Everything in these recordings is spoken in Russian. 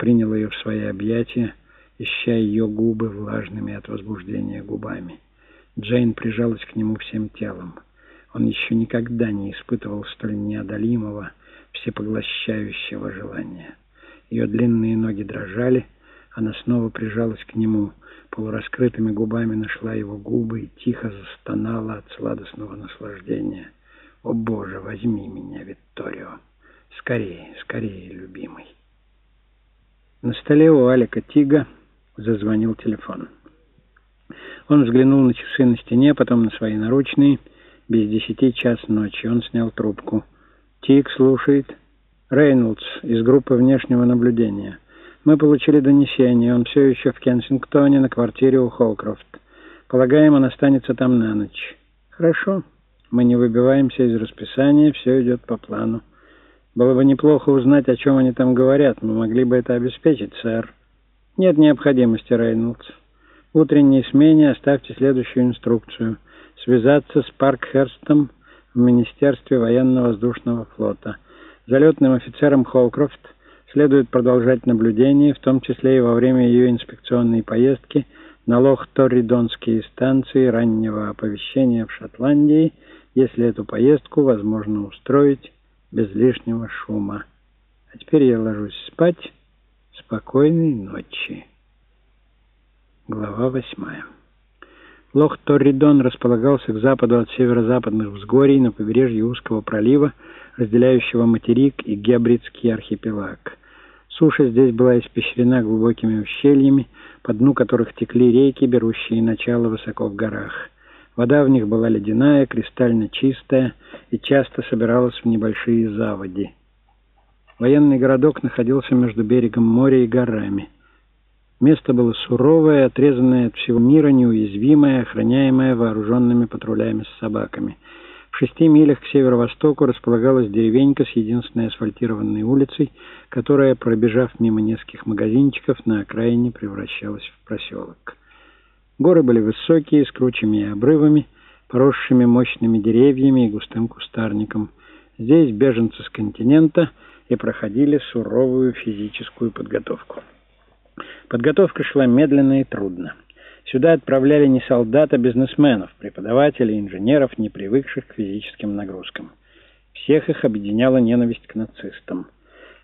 принял ее в свои объятия, ища ее губы влажными от возбуждения губами. Джейн прижалась к нему всем телом. Он еще никогда не испытывал столь неодолимого, всепоглощающего желания. Ее длинные ноги дрожали, она снова прижалась к нему, полураскрытыми губами нашла его губы и тихо застонала от сладостного наслаждения. «О, Боже, возьми меня, Викторио! Скорее, скорее, любимый!» На столе у Алика Тига зазвонил телефон. Он взглянул на часы на стене, потом на свои наручные. Без десяти час ночи он снял трубку. Тиг слушает. Рейнольдс из группы внешнего наблюдения. Мы получили донесение. Он все еще в Кенсингтоне на квартире у Холкрофт. Полагаем, он останется там на ночь. Хорошо. Мы не выбиваемся из расписания, все идет по плану. Было бы неплохо узнать, о чем они там говорят. Мы могли бы это обеспечить, сэр. Нет необходимости, Рейнольдс. В утренней смене оставьте следующую инструкцию. Связаться с Паркхерстом в Министерстве военно-воздушного флота. Залетным офицерам Холкрофт следует продолжать наблюдение, в том числе и во время ее инспекционной поездки на Лох-Торридонские станции раннего оповещения в Шотландии, если эту поездку возможно устроить без лишнего шума. А теперь я ложусь спать. Спокойной ночи. Глава восьмая. Лох Торридон располагался к западу от северо-западных взгорий на побережье узкого пролива, разделяющего материк и Гебридский архипелаг. Суша здесь была испещрена глубокими ущельями, по дну которых текли реки, берущие начало высоко в горах. Вода в них была ледяная, кристально чистая и часто собиралась в небольшие заводи. Военный городок находился между берегом моря и горами. Место было суровое, отрезанное от всего мира, неуязвимое, охраняемое вооруженными патрулями с собаками. В шести милях к северо-востоку располагалась деревенька с единственной асфальтированной улицей, которая, пробежав мимо нескольких магазинчиков, на окраине превращалась в проселок. Горы были высокие, с кручами и обрывами, поросшими мощными деревьями и густым кустарником. Здесь беженцы с континента и проходили суровую физическую подготовку. Подготовка шла медленно и трудно. Сюда отправляли не солдат, а бизнесменов, преподавателей, инженеров, не привыкших к физическим нагрузкам. Всех их объединяла ненависть к нацистам.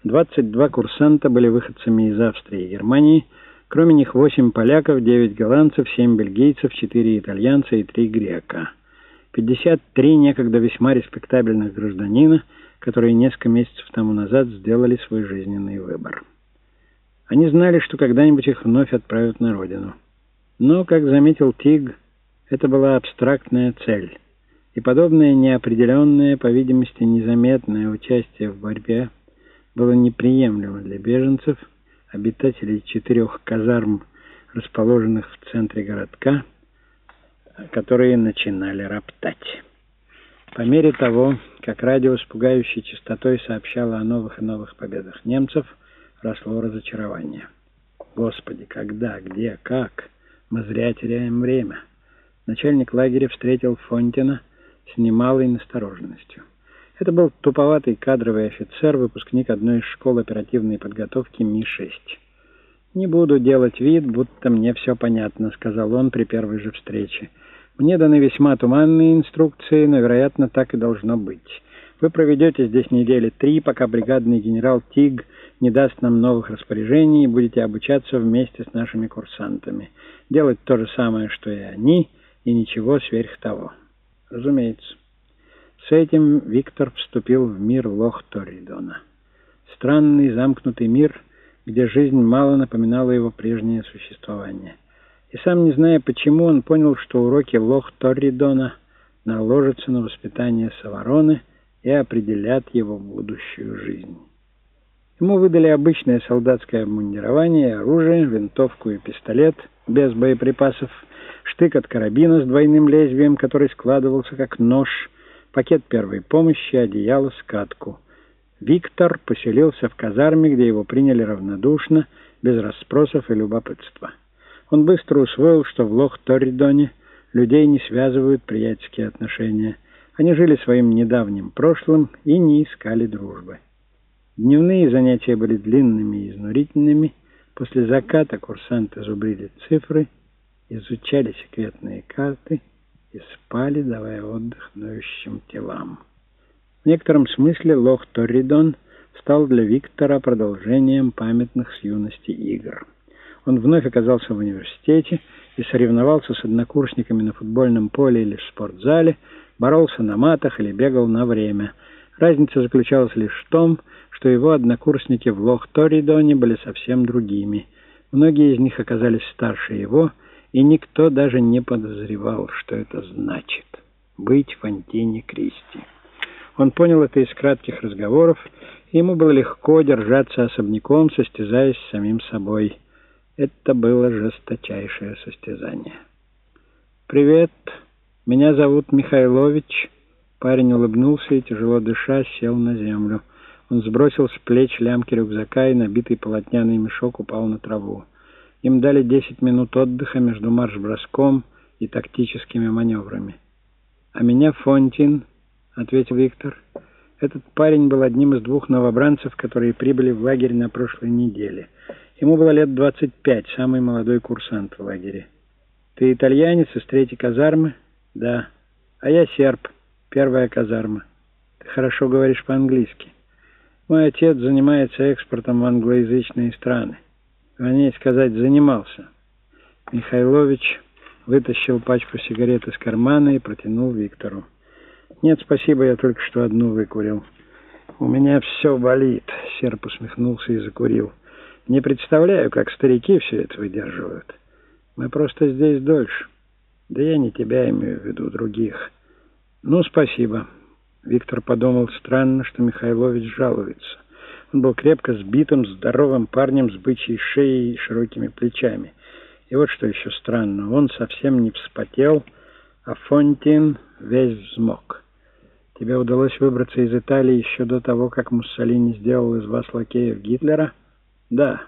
22 курсанта были выходцами из Австрии и Германии, кроме них 8 поляков, 9 голландцев, 7 бельгийцев, 4 итальянца и 3 грека. 53 некогда весьма респектабельных гражданина, которые несколько месяцев тому назад сделали свой жизненный выбор. Они знали, что когда-нибудь их вновь отправят на родину. Но, как заметил Тиг, это была абстрактная цель, и подобное неопределенное, по видимости, незаметное участие в борьбе было неприемлемо для беженцев, обитателей четырех казарм, расположенных в центре городка, которые начинали роптать. По мере того, как радио с пугающей частотой сообщало о новых и новых победах немцев, росло разочарование. Господи, когда, где, как? Мы зря теряем время. Начальник лагеря встретил Фонтина с немалой настороженностью. Это был туповатый кадровый офицер, выпускник одной из школ оперативной подготовки Ми-6. «Не буду делать вид, будто мне все понятно», — сказал он при первой же встрече. «Мне даны весьма туманные инструкции, но, вероятно, так и должно быть. Вы проведете здесь недели три, пока бригадный генерал Тиг не даст нам новых распоряжений и будете обучаться вместе с нашими курсантами. Делать то же самое, что и они, и ничего сверх того. Разумеется. С этим Виктор вступил в мир Лох-Торридона. Странный замкнутый мир, где жизнь мало напоминала его прежнее существование. И сам не зная почему, он понял, что уроки Лох-Торридона наложатся на воспитание Савароны и определят его будущую жизнь. Ему выдали обычное солдатское обмундирование, оружие, винтовку и пистолет без боеприпасов, штык от карабина с двойным лезвием, который складывался как нож, пакет первой помощи, одеяло, скатку. Виктор поселился в казарме, где его приняли равнодушно, без расспросов и любопытства. Он быстро усвоил, что в Лох-Торридоне людей не связывают приятельские отношения. Они жили своим недавним прошлым и не искали дружбы. Дневные занятия были длинными и изнурительными. После заката курсанты зубрили цифры, изучали секретные карты и спали, давая отдых ноющим телам. В некотором смысле лох Торридон стал для Виктора продолжением памятных с юности игр. Он вновь оказался в университете и соревновался с однокурсниками на футбольном поле или в спортзале, боролся на матах или бегал на время. Разница заключалась лишь в том, что его однокурсники в Лох-Торидоне были совсем другими. Многие из них оказались старше его, и никто даже не подозревал, что это значит — быть Фонтине Кристи. Он понял это из кратких разговоров, ему было легко держаться особняком, состязаясь с самим собой — это было жесточайшее состязание. «Привет, меня зовут Михайлович». Парень улыбнулся и, тяжело дыша, сел на землю. Он сбросил с плеч лямки рюкзака и набитый полотняный мешок упал на траву. Им дали десять минут отдыха между марш-броском и тактическими маневрами. «А меня Фонтин», — ответил Виктор. «Этот парень был одним из двух новобранцев, которые прибыли в лагерь на прошлой неделе». Ему было лет 25, самый молодой курсант в лагере. «Ты итальянец из третьей казармы?» «Да». «А я серб, первая казарма». «Ты хорошо говоришь по-английски». «Мой отец занимается экспортом в англоязычные страны». Вернее сказать, занимался. Михайлович вытащил пачку сигарет из кармана и протянул Виктору. «Нет, спасибо, я только что одну выкурил». «У меня все болит», — серп усмехнулся и закурил. Не представляю, как старики все это выдерживают. Мы просто здесь дольше. Да я не тебя имею в виду, других. Ну, спасибо. Виктор подумал странно, что Михайлович жалуется. Он был крепко сбитым, здоровым парнем с бычьей шеей и широкими плечами. И вот что еще странно, он совсем не вспотел, а Фонтин весь взмок. Тебе удалось выбраться из Италии еще до того, как Муссолини сделал из вас лакеев Гитлера — да,